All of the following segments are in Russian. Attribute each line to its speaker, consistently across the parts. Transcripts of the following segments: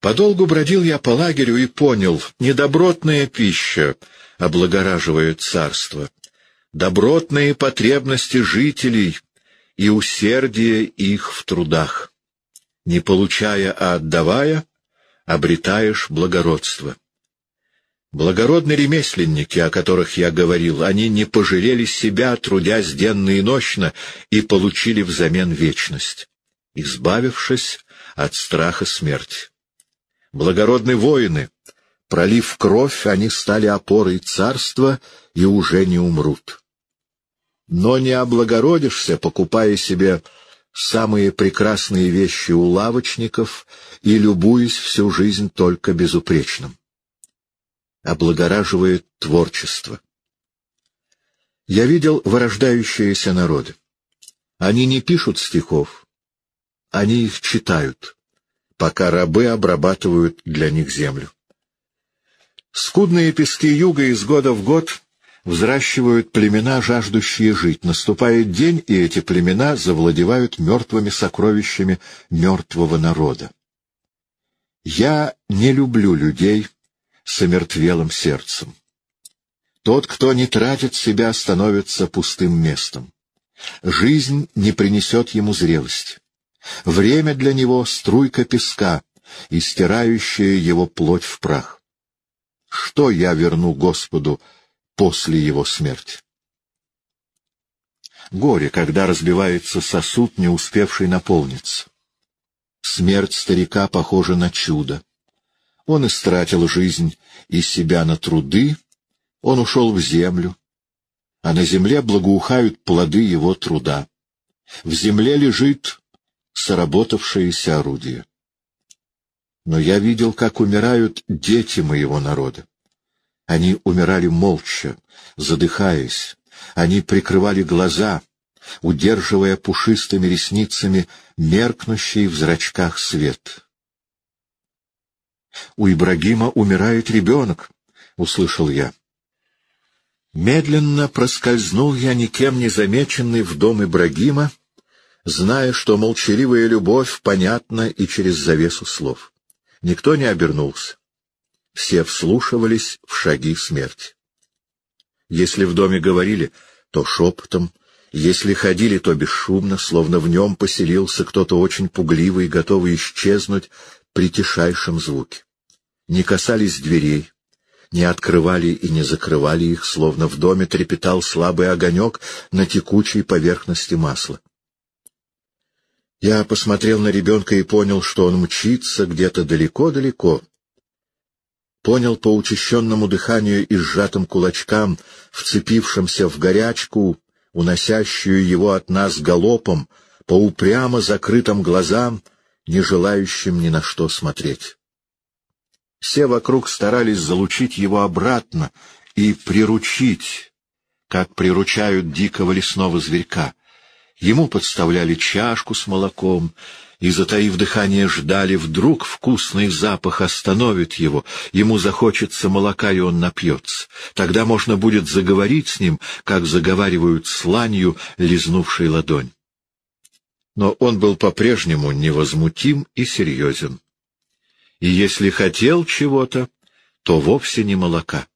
Speaker 1: Подолгу бродил я по лагерю и понял, недобротная пища облагораживает царство, добротные потребности жителей и усердие их в трудах. Не получая, а отдавая, обретаешь благородство. Благородные ремесленники, о которых я говорил, они не пожалели себя, трудясь денно и нощно, и получили взамен вечность, избавившись от страха смерти. Благородные воины, пролив кровь, они стали опорой царства и уже не умрут. Но не облагородишься, покупая себе самые прекрасные вещи у лавочников и любуясь всю жизнь только безупречным. Облагораживает творчество. Я видел вырождающиеся народы. Они не пишут стихов, они их читают, пока рабы обрабатывают для них землю. Скудные пески юга из года в год взращивают племена, жаждущие жить. Наступает день, и эти племена завладевают мертвыми сокровищами мертвого народа. Я не люблю людей с омертвелым сердцем. Тот, кто не тратит себя, становится пустым местом. Жизнь не принесет ему зрелости. Время для него — струйка песка, истирающая его плоть в прах. Что я верну Господу после его смерти? Горе, когда разбивается сосуд, не успевший наполниться. Смерть старика похожа на чудо. Он истратил жизнь и себя на труды, он ушел в землю, а на земле благоухают плоды его труда. В земле лежит сработавшееся орудие. Но я видел, как умирают дети моего народа. Они умирали молча, задыхаясь. Они прикрывали глаза, удерживая пушистыми ресницами меркнущий в зрачках свет. «У Ибрагима умирает ребенок», — услышал я. Медленно проскользнул я, никем не замеченный, в дом Ибрагима, зная, что молчаливая любовь понятна и через завесу слов. Никто не обернулся. Все вслушивались в шаги смерти. Если в доме говорили, то шепотом, если ходили, то бесшумно, словно в нем поселился кто-то очень пугливый, готовый исчезнуть при тишайшем звуке. Не касались дверей, не открывали и не закрывали их, словно в доме трепетал слабый огонек на текучей поверхности масла. Я посмотрел на ребенка и понял, что он мчится где-то далеко-далеко. Понял по учащенному дыханию и сжатым кулачкам, вцепившимся в горячку, уносящую его от нас галопом, по упрямо закрытым глазам, не желающим ни на что смотреть. Все вокруг старались залучить его обратно и приручить, как приручают дикого лесного зверька. Ему подставляли чашку с молоком и, затаив дыхание, ждали, вдруг вкусный запах остановит его, ему захочется молока, и он напьется. Тогда можно будет заговорить с ним, как заговаривают с ланью, лизнувшей ладонь. Но он был по-прежнему невозмутим и серьезен. И если хотел чего-то, то вовсе не молока.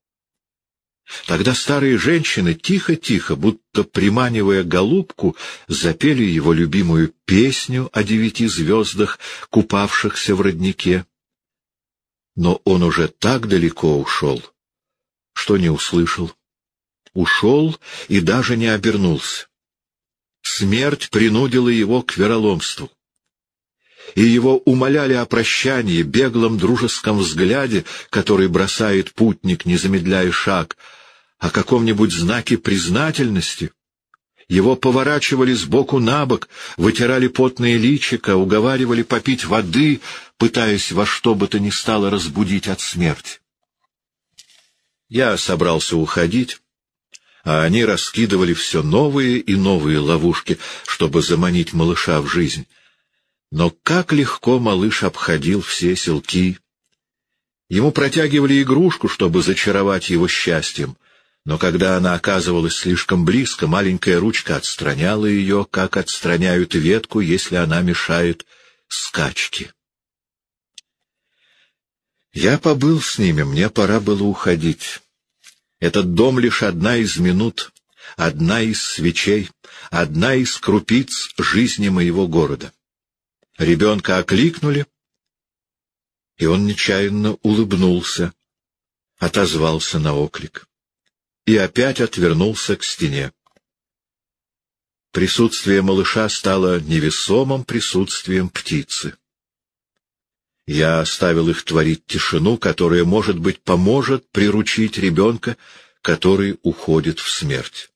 Speaker 1: Тогда старые женщины тихо-тихо, будто приманивая голубку, запели его любимую песню о девяти звездах, купавшихся в роднике. Но он уже так далеко ушел, что не услышал. Ушел и даже не обернулся. Смерть принудила его к вероломству и его умоляли о прощании, беглом дружеском взгляде, который бросает путник, не замедляя шаг, о каком-нибудь знаке признательности. Его поворачивали сбоку на бок, вытирали потные личико, уговаривали попить воды, пытаясь во что бы то ни стало разбудить от смерти. Я собрался уходить, а они раскидывали все новые и новые ловушки, чтобы заманить малыша в жизнь. Но как легко малыш обходил все селки. Ему протягивали игрушку, чтобы зачаровать его счастьем, но когда она оказывалась слишком близко, маленькая ручка отстраняла ее, как отстраняют ветку, если она мешает скачке. Я побыл с ними, мне пора было уходить. Этот дом лишь одна из минут, одна из свечей, одна из крупиц жизни моего города. Ребенка окликнули, и он нечаянно улыбнулся, отозвался на оклик и опять отвернулся к стене. Присутствие малыша стало невесомым присутствием птицы. Я оставил их творить тишину, которая, может быть, поможет приручить ребенка, который уходит в смерть.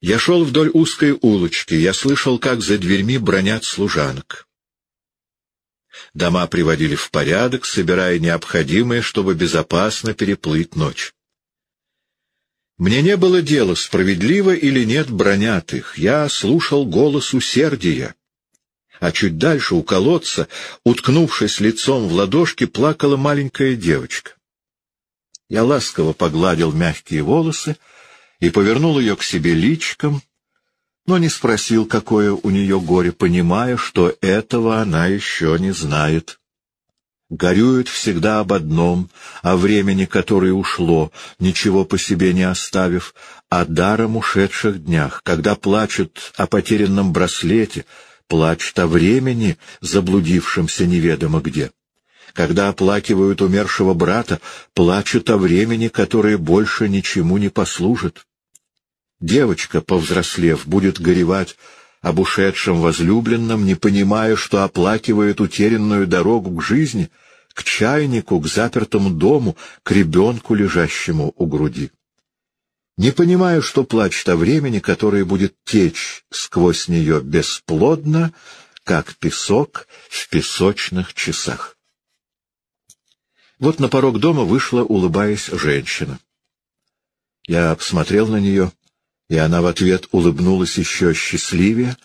Speaker 1: Я шел вдоль узкой улочки, я слышал, как за дверьми бронят служанок. Дома приводили в порядок, собирая необходимое, чтобы безопасно переплыть ночь. Мне не было дела, справедливо или нет бронят их. Я слушал голос усердия. А чуть дальше, у колодца, уткнувшись лицом в ладошки, плакала маленькая девочка. Я ласково погладил мягкие волосы и повернул ее к себе личиком, но не спросил, какое у нее горе, понимая, что этого она еще не знает. Горюет всегда об одном, о времени, которое ушло, ничего по себе не оставив, о даром ушедших днях, когда плачут о потерянном браслете, плачут о времени, заблудившемся неведомо где. Когда оплакивают умершего брата, плачут о времени, которое больше ничему не послужит. Девочка, повзрослев, будет горевать об ушедшем возлюбленном, не понимая, что оплакивает утерянную дорогу к жизни, к чайнику, к запертому дому, к ребенку, лежащему у груди. Не понимая, что плачет о времени, которое будет течь сквозь нее бесплодно, как песок в песочных часах. Вот на порог дома вышла, улыбаясь, женщина. Я посмотрел на нее и она в ответ улыбнулась еще счастливее,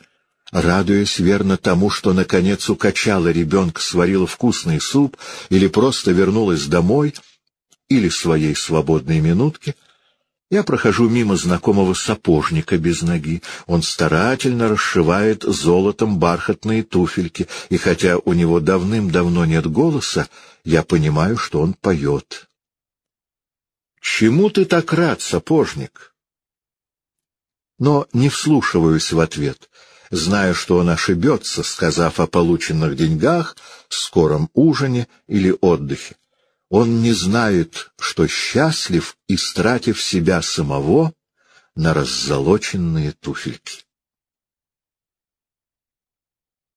Speaker 1: радуясь верно тому, что наконец укачала ребенка, сварила вкусный суп или просто вернулась домой, или своей свободной минутки. Я прохожу мимо знакомого сапожника без ноги. Он старательно расшивает золотом бархатные туфельки, и хотя у него давным-давно нет голоса, я понимаю, что он поет. — Чему ты так рад, сапожник? — но не вслушиваюсь в ответ, зная, что он ошибется, сказав о полученных деньгах, скором ужине или отдыхе. Он не знает, что счастлив, истратив себя самого на раззолоченные туфельки.